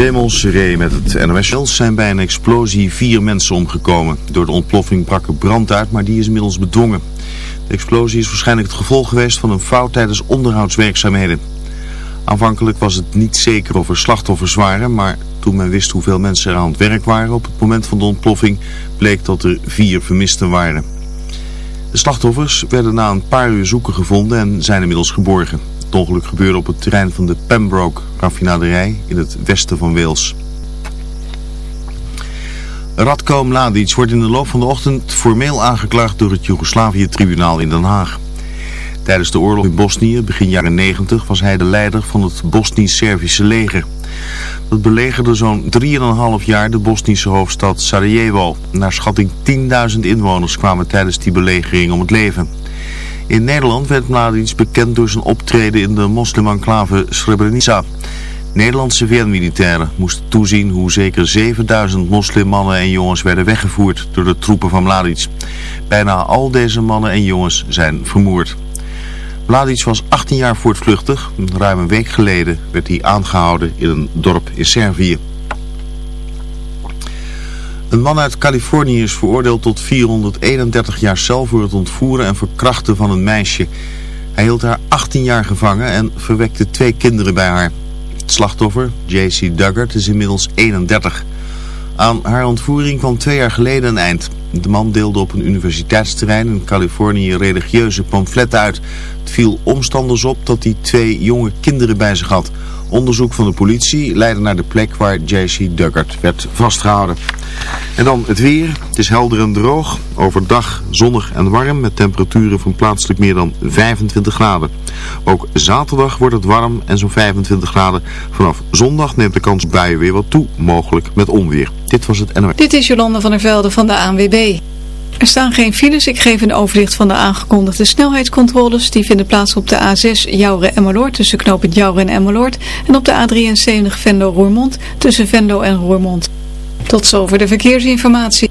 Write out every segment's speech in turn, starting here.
Seré met het NOS. zijn bij een explosie vier mensen omgekomen. Door de ontploffing brak er brand uit, maar die is inmiddels bedwongen. De explosie is waarschijnlijk het gevolg geweest van een fout tijdens onderhoudswerkzaamheden. Aanvankelijk was het niet zeker of er slachtoffers waren, maar toen men wist hoeveel mensen er aan het werk waren op het moment van de ontploffing, bleek dat er vier vermisten waren. De slachtoffers werden na een paar uur zoeken gevonden en zijn inmiddels geborgen. Het ongeluk gebeurde op het terrein van de Pembroke raffinaderij in het westen van Wales. Radko Mladic wordt in de loop van de ochtend formeel aangeklaagd door het Joegoslavië-tribunaal in Den Haag. Tijdens de oorlog in Bosnië, begin jaren 90, was hij de leider van het Bosnisch-Servische leger. Dat belegerde zo'n 3,5 jaar de Bosnische hoofdstad Sarajevo. Naar schatting 10.000 inwoners kwamen tijdens die belegering om het leven. In Nederland werd Mladic bekend door zijn optreden in de moslimenclave Srebrenica. Nederlandse VN-militairen moesten toezien hoe zeker 7000 moslimmannen en jongens werden weggevoerd door de troepen van Mladic. Bijna al deze mannen en jongens zijn vermoord. Mladic was 18 jaar voortvluchtig. Ruim een week geleden werd hij aangehouden in een dorp in Servië. Een man uit Californië is veroordeeld tot 431 jaar cel voor het ontvoeren en verkrachten van een meisje. Hij hield haar 18 jaar gevangen en verwekte twee kinderen bij haar. Het slachtoffer, J.C. Duggart, is inmiddels 31. Aan haar ontvoering kwam twee jaar geleden een eind. De man deelde op een universiteitsterrein in Californië religieuze pamfletten uit. Het viel omstanders op dat hij twee jonge kinderen bij zich had. Onderzoek van de politie leidde naar de plek waar J.C. Duggart werd vastgehouden. En dan het weer. Het is helder en droog. Overdag zonnig en warm met temperaturen van plaatselijk meer dan 25 graden. Ook zaterdag wordt het warm en zo'n 25 graden. Vanaf zondag neemt de kans buien weer wat toe, mogelijk met onweer. Dit was het NOS. Dit is Jolande van der Velde van de ANWB. Er staan geen files. Ik geef een overzicht van de aangekondigde snelheidscontroles. Die vinden plaats op de A6 Jouren-Emmeloord tussen knooppunt Jouren en Emmeloord. En op de A73 Vendo-Roermond tussen Vendo en Roermond. Tot zover de verkeersinformatie.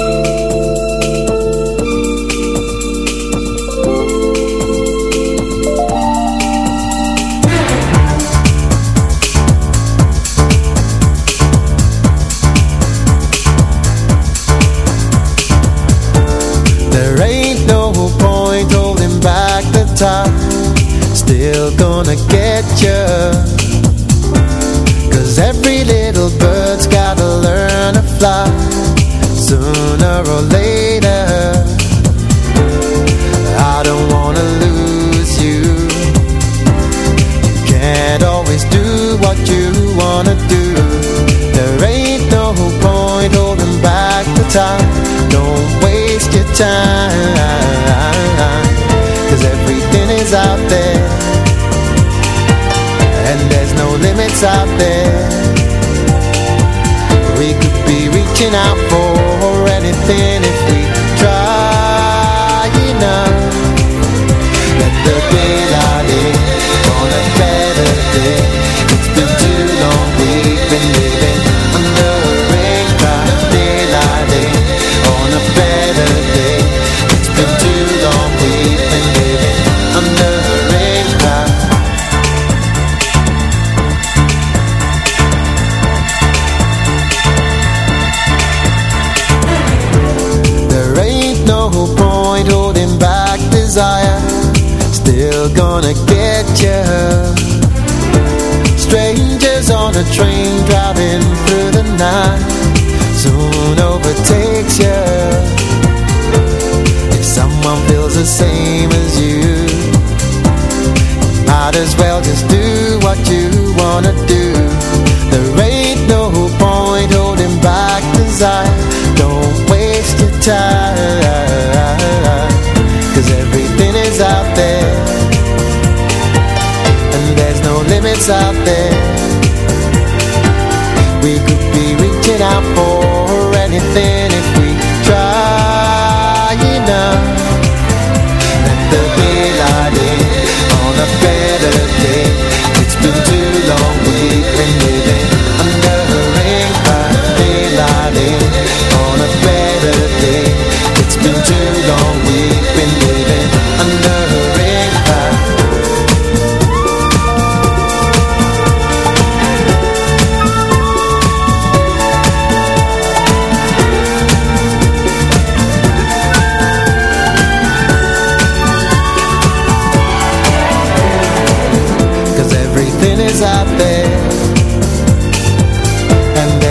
Gonna get you Cause every little bird's gotta learn to fly. Sooner or later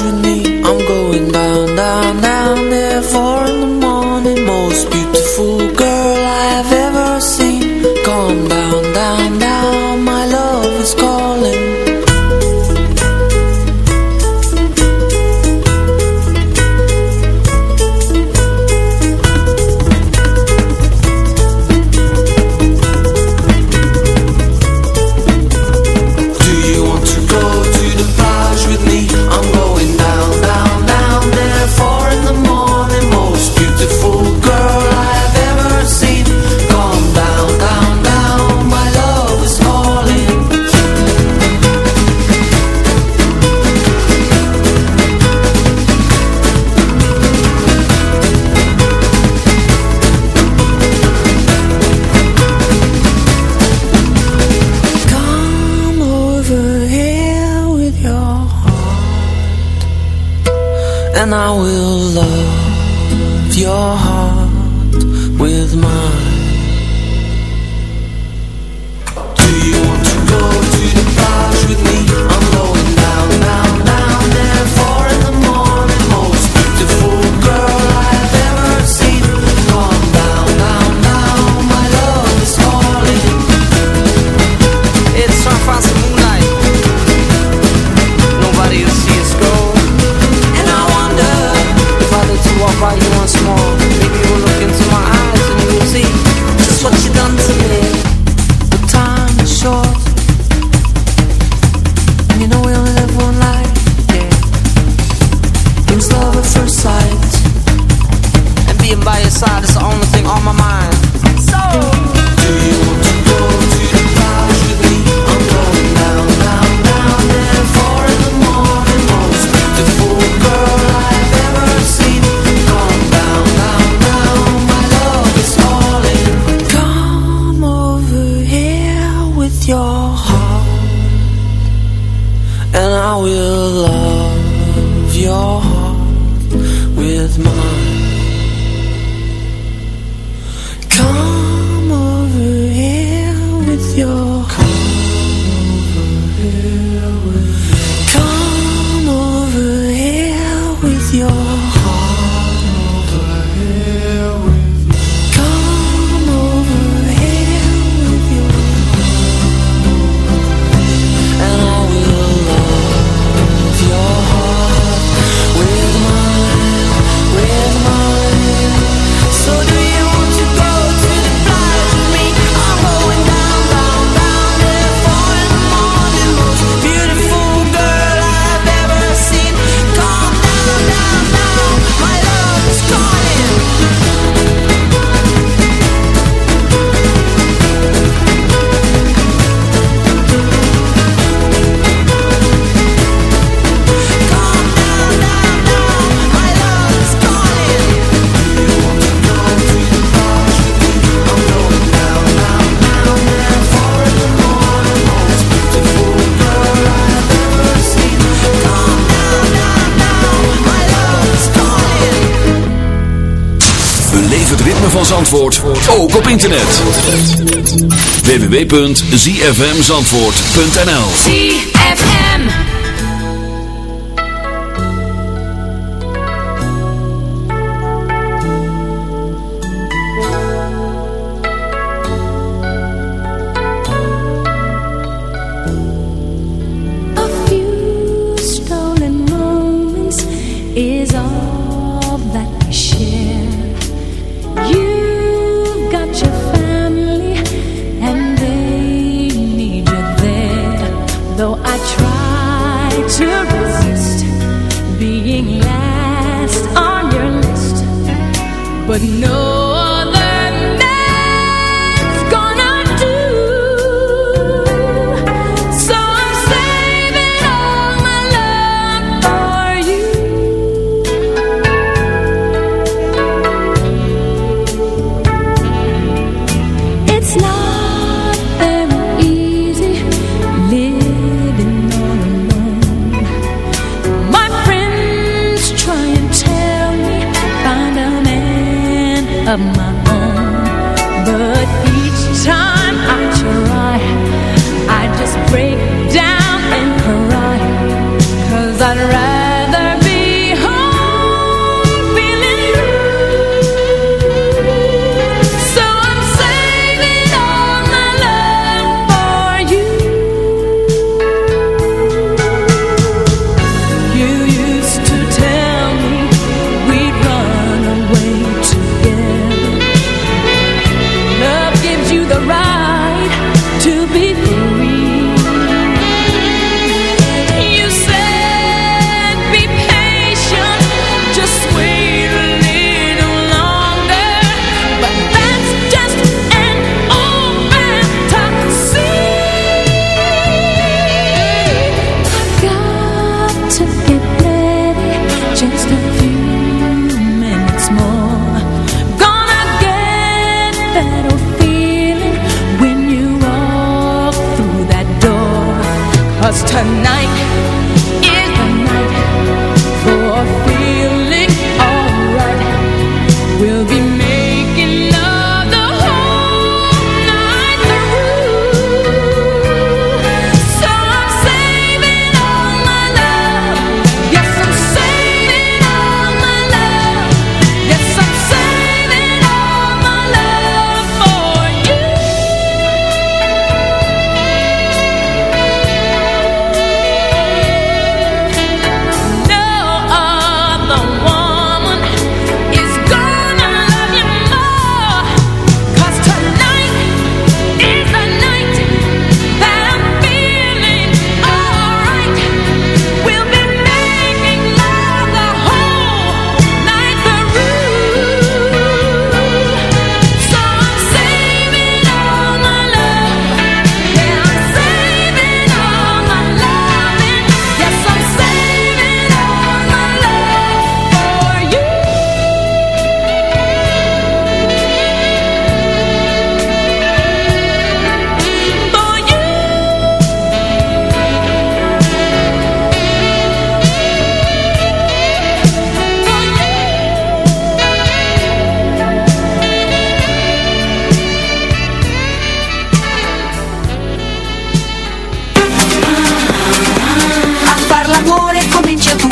I'm going down, down, down. www.zfmzandvoort.nl change your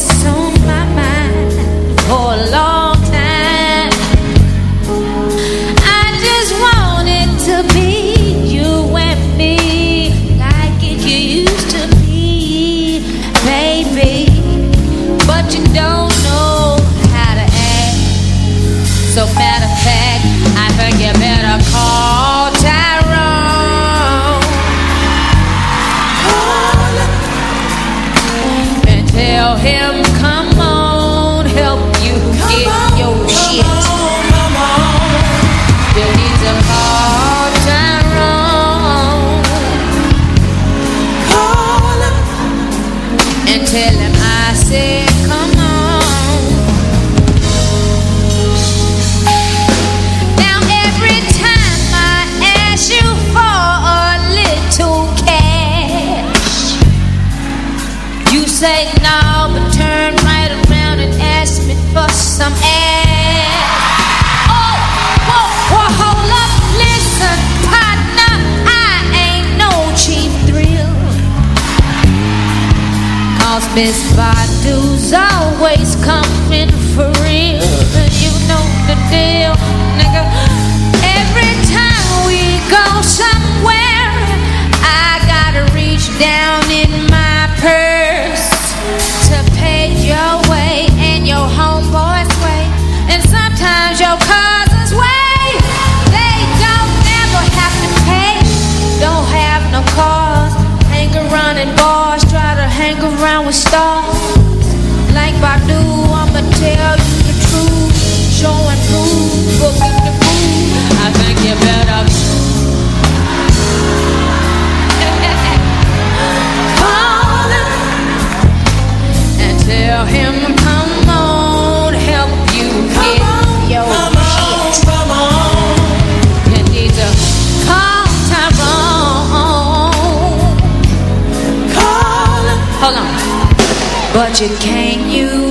use.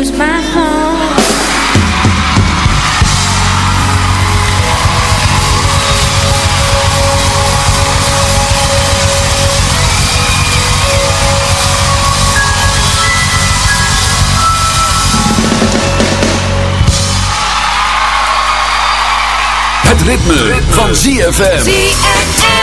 Het ritme, van ZFM. ZFM.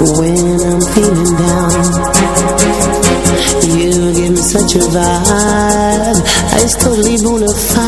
when I'm feeling down. You give me such a vibe, I totally bona fide.